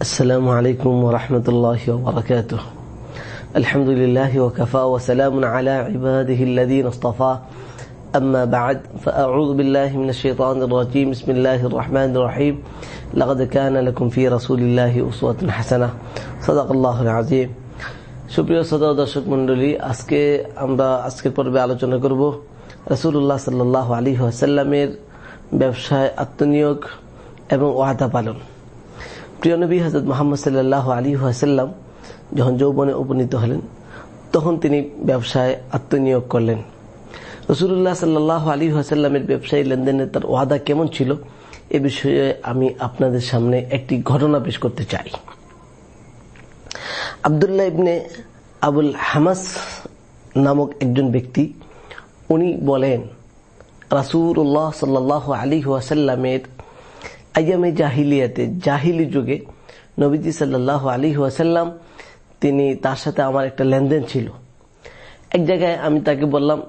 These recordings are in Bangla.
السلام عليكم ورحمة الله وبركاته الحمد لله وكفى وسلام على عباده الذين اصطفى أما بعد فأعوذ بالله من الشيطان الرجيم بسم الله الرحمن الرحيم لقد كان لكم في رسول الله أسوة حسنة صدق الله العظيم সুপ্রিয় শ্রোতা দর্শক মন্ডলী আজকে আমরা আজকের পর্বে আলোচনা করব রসুল্লাহ সাল্লাহ আলী আসাল্লামের ব্যবসায় আত্মনিয়োগ এবং ওয়াদা পালন প্রিয় নবী হজরত মোহাম্মদ সাল্লাহ আলী আসাল্লাম যখন যৌবনে উপনীত হলেন, তখন তিনি ব্যবসায় আত্মনিয়োগ করলেন। রসুল্লাহ সাল্লাহ আলী আসাল্লামের ব্যবসায়ী লেনদেনের তার ওয়াদা কেমন ছিল, এ বিষয়ে আমি আপনাদের সামনে একটি ঘটনা পেশ করতে চাই। আবদুল্লাহ ইবনে আবুল হামাস নামক একজন ব্যক্তি, উনি বলেন রাসুল্লাহ সাল্লাহ আলী ওয়াসাল্লামের আয়ামে জাহিলিয়াতে, জাহিলি যুগে নবীজি সাল্লাহ আলী ওয়াসাল্লাম, তিনি তার সাথে আমার একটা লেনদেন ছিল। এক জায়গায় আমি তাকে বললাম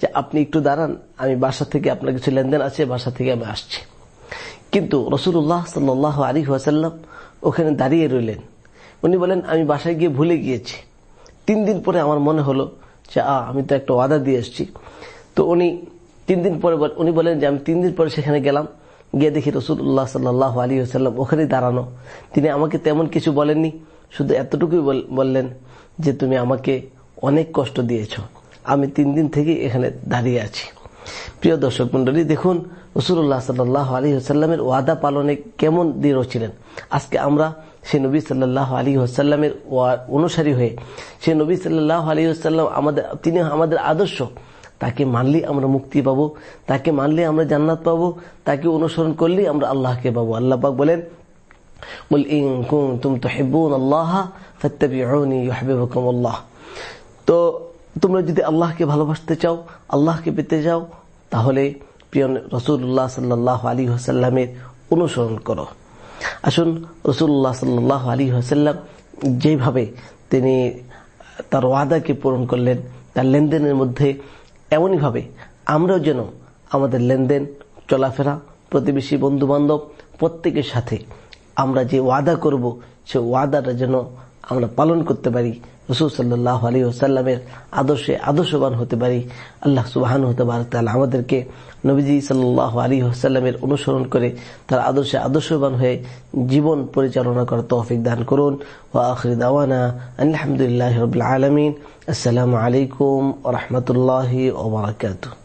যে, আপনি একটু দাঁড়ান, আমি বাসা থেকে আপনার কিছু লেনদেন আছে, বাসা থেকে আমি আসছি। কিন্তু রসুল্লাহ সাল্লাহ আলী ওয়াসাল্লাম ওখানে দাঁড়িয়ে রইলেন। উনি বলেন, আমি বাসায় গিয়ে ভুলে গিয়েছি। তিন দিন পরে আমার মনে হলো যে আ আমি তো একটা ওয়াদা দিয়ে এসছি। তো উনি তিন দিন পরে উনি বলেন যে, আমি তিন দিন পরে সেখানে গেলাম। গিয়ে দেখি রসুল্লাহ সাল্লাহ আলী আসাল্লাম ওখানেই দাঁড়ানো। তিনি আমাকে তেমন কিছু বলেননি, শুধু এতটুকুই বললেন যে তুমি আমাকে অনেক কষ্ট দিয়েছ। আমি তিন দিন থেকে এখানে দাঁড়িয়ে আছি। প্রিয় দর্শক মন্ডলী দেখুন রসুল্লাহ সাল্লাহ আলী আসাল্লামের ওয়াদা পালনে কেমন দৃঢ় ছিলেন। আজকে আমরা সে নবী সাল্লাহ আলী আসাল্লামের অনুসারী হয়ে সে নবী সাল্লাহ আলী আসাল্লাম আমাদের, তিনি আমাদের আদর্শ তাকে মানলে আমরা মুক্তি পাবো, তাকে মানলে আমরা জান্নাত পাবো, তাকে অনুসরণ করলে আমরা আল্লাহকে পাবো। আল্লাহ পাক বলেন তো তোমরা যদি আল্লাহকে ভালোবাসতে চাও, আল্লাহকে পেতে চাও, তাহলে প্রিয় রসুল্লাহ সাল্লাহ আলী হাসাল্লামের অনুসরণ করো। আসুন রসুল্লাহ সাল্লাহ আলী হাসাল্লাম যেভাবে তিনি তার ওয়াদাকে পূরণ করলেন, তার লেনদেনের মধ্যে এমনইভাবে আমরাও যেন আমাদের লেনদেন, চলাফেরা, প্রতিবেশী বন্ধু বান্ধব প্রত্যেকের সাথে আমরা যে ওয়াদা করব, সে ওয়াদাটা যেন আমরা পালন করতে পারি। রসুল সাল্লাহ আলী ওসাল্লামের আদর্শে আদর্শবান হতে পারি। আল্লাহ সুবাহান হতে পারে তাহলে আমাদেরকে নবীজি সাল্লাহ আলী ওসাল্লামের অনুসরণ করে তার আদর্শে আদর্শবান হয়ে জীবন পরিচালনা করার তৌফিক দান করুন। ও আখরি দাওয়ানা আলহামদুলিল্লাহ রবিল আলমিন। আসসালামু আলাইকুম রহমতুল্লাহ ওবরাকাতু